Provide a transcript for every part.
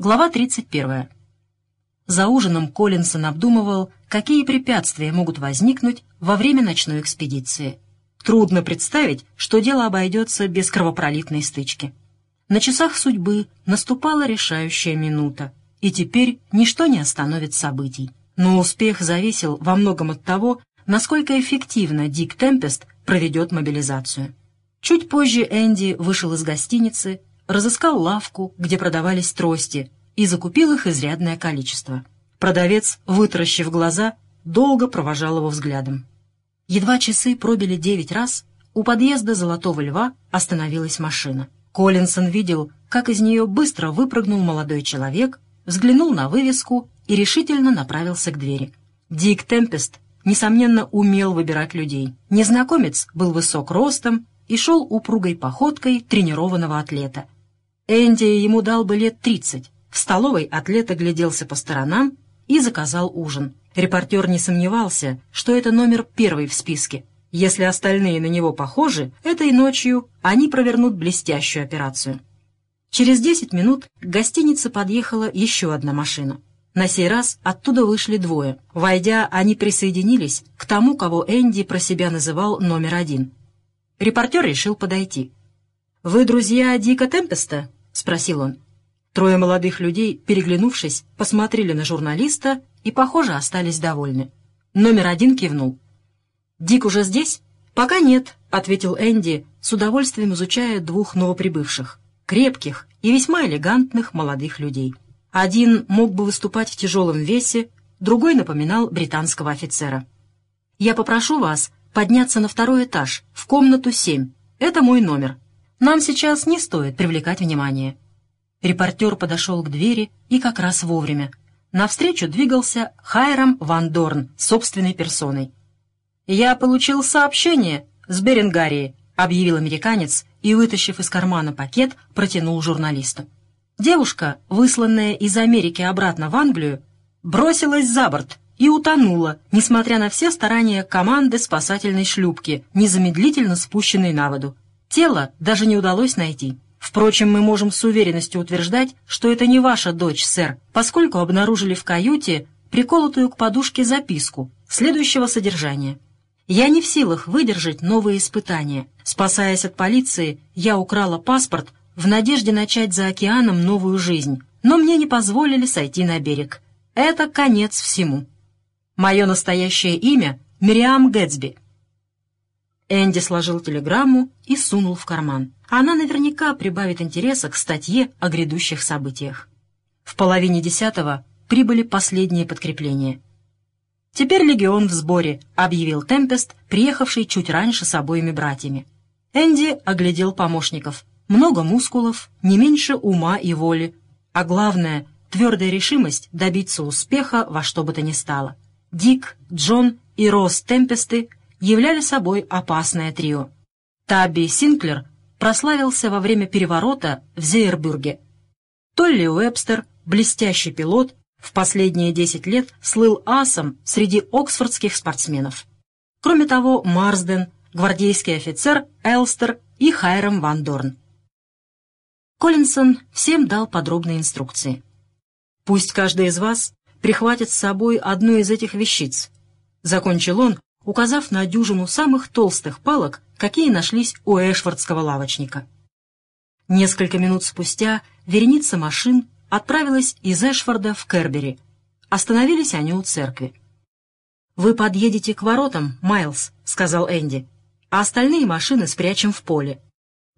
Глава 31. За ужином Коллинсон обдумывал, какие препятствия могут возникнуть во время ночной экспедиции. Трудно представить, что дело обойдется без кровопролитной стычки. На часах судьбы наступала решающая минута, и теперь ничто не остановит событий. Но успех зависел во многом от того, насколько эффективно Дик Темпест проведет мобилизацию. Чуть позже Энди вышел из гостиницы, разыскал лавку, где продавались трости, и закупил их изрядное количество. Продавец, вытаращив глаза, долго провожал его взглядом. Едва часы пробили девять раз, у подъезда «Золотого льва» остановилась машина. Коллинсон видел, как из нее быстро выпрыгнул молодой человек, взглянул на вывеску и решительно направился к двери. Дик Темпест, несомненно, умел выбирать людей. Незнакомец был высок ростом и шел упругой походкой тренированного атлета. Энди ему дал бы лет тридцать. В столовой атлет огляделся по сторонам и заказал ужин. Репортер не сомневался, что это номер первый в списке. Если остальные на него похожи, этой ночью они провернут блестящую операцию. Через десять минут к гостинице подъехала еще одна машина. На сей раз оттуда вышли двое. Войдя, они присоединились к тому, кого Энди про себя называл номер один. Репортер решил подойти. «Вы друзья Дика Темпеста?» — спросил он. Трое молодых людей, переглянувшись, посмотрели на журналиста и, похоже, остались довольны. Номер один кивнул. «Дик уже здесь?» «Пока нет», — ответил Энди, с удовольствием изучая двух новоприбывших, крепких и весьма элегантных молодых людей. Один мог бы выступать в тяжелом весе, другой напоминал британского офицера. «Я попрошу вас подняться на второй этаж, в комнату 7. Это мой номер. Нам сейчас не стоит привлекать внимание». Репортер подошел к двери и как раз вовремя. Навстречу двигался Хайрам Ван Дорн собственной персоной. «Я получил сообщение с Беренгарии», — объявил американец и, вытащив из кармана пакет, протянул журналисту. Девушка, высланная из Америки обратно в Англию, бросилась за борт и утонула, несмотря на все старания команды спасательной шлюпки, незамедлительно спущенной на воду. Тело даже не удалось найти. Впрочем, мы можем с уверенностью утверждать, что это не ваша дочь, сэр, поскольку обнаружили в каюте приколотую к подушке записку следующего содержания. «Я не в силах выдержать новые испытания. Спасаясь от полиции, я украла паспорт в надежде начать за океаном новую жизнь, но мне не позволили сойти на берег. Это конец всему. Мое настоящее имя — Мириам Гэтсби». Энди сложил телеграмму и сунул в карман. Она наверняка прибавит интереса к статье о грядущих событиях. В половине десятого прибыли последние подкрепления. «Теперь легион в сборе», — объявил Темпест, приехавший чуть раньше с обоими братьями. Энди оглядел помощников. Много мускулов, не меньше ума и воли, а главное — твердая решимость добиться успеха во что бы то ни стало. Дик, Джон и Росс Темпесты являли собой опасное трио. Табби Синклер прославился во время переворота в Зейербурге. Толли Уэбстер, блестящий пилот, в последние 10 лет слыл асом среди оксфордских спортсменов. Кроме того, Марсден, гвардейский офицер Элстер и Хайрам Ван Дорн. Коллинсон всем дал подробные инструкции. «Пусть каждый из вас прихватит с собой одну из этих вещиц», — закончил он, указав на дюжину самых толстых палок, какие нашлись у эшфордского лавочника. Несколько минут спустя вереница машин отправилась из Эшфорда в Кербери. Остановились они у церкви. «Вы подъедете к воротам, Майлз», — сказал Энди, «а остальные машины спрячем в поле.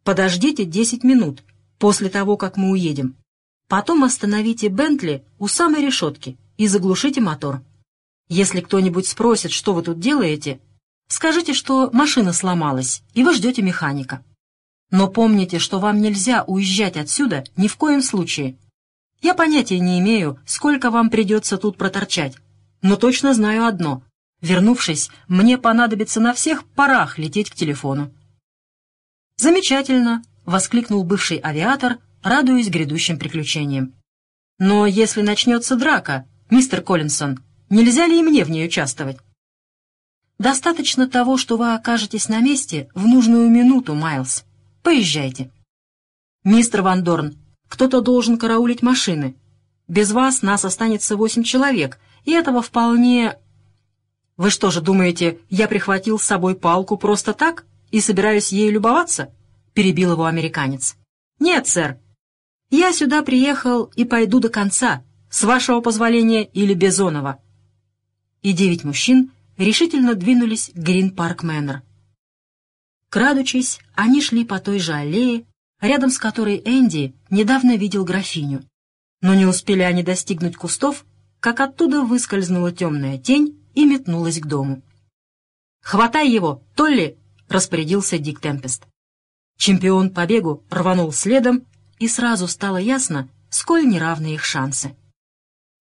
Подождите десять минут после того, как мы уедем. Потом остановите Бентли у самой решетки и заглушите мотор. Если кто-нибудь спросит, что вы тут делаете, скажите, что машина сломалась, и вы ждете механика. Но помните, что вам нельзя уезжать отсюда ни в коем случае. Я понятия не имею, сколько вам придется тут проторчать, но точно знаю одно. Вернувшись, мне понадобится на всех парах лететь к телефону. «Замечательно!» — воскликнул бывший авиатор, радуясь грядущим приключениям. «Но если начнется драка, мистер Коллинсон, Нельзя ли и мне в ней участвовать? Достаточно того, что вы окажетесь на месте в нужную минуту, Майлз. Поезжайте. Мистер Ван Дорн, кто-то должен караулить машины. Без вас нас останется восемь человек, и этого вполне... Вы что же думаете, я прихватил с собой палку просто так и собираюсь ею любоваться? Перебил его американец. Нет, сэр. Я сюда приехал и пойду до конца, с вашего позволения или Бизонова. И девять мужчин решительно двинулись к Грин-парк Мэннер. Крадучись, они шли по той же аллее, рядом с которой Энди недавно видел графиню. Но не успели они достигнуть кустов, как оттуда выскользнула темная тень и метнулась к дому. «Хватай его, Толли!» — распорядился Дик Темпест. Чемпион по бегу рванул следом, и сразу стало ясно, сколь неравны их шансы.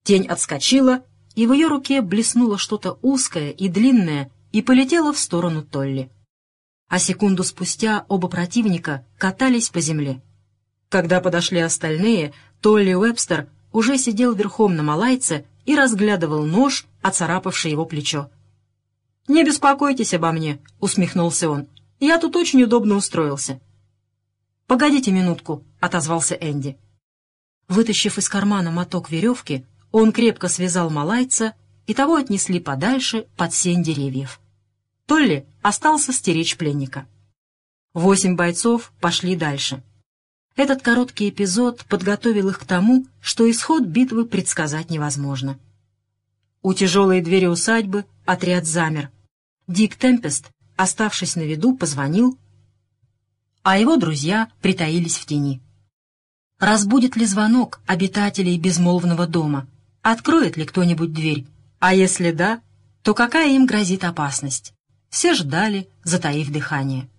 Тень отскочила, и в ее руке блеснуло что-то узкое и длинное и полетело в сторону Толли. А секунду спустя оба противника катались по земле. Когда подошли остальные, Толли Уэбстер уже сидел верхом на малайце и разглядывал нож, оцарапавший его плечо. «Не беспокойтесь обо мне», — усмехнулся он. «Я тут очень удобно устроился». «Погодите минутку», — отозвался Энди. Вытащив из кармана моток веревки, он крепко связал малайца, и того отнесли подальше под сень деревьев. Толли остался стеречь пленника. Восемь бойцов пошли дальше. Этот короткий эпизод подготовил их к тому, что исход битвы предсказать невозможно. У тяжелой двери усадьбы отряд замер. Дик Темпест, оставшись на виду, позвонил, а его друзья притаились в тени. Разбудит ли звонок обитателей безмолвного дома? Откроет ли кто-нибудь дверь? А если да, то какая им грозит опасность? Все ждали, затаив дыхание.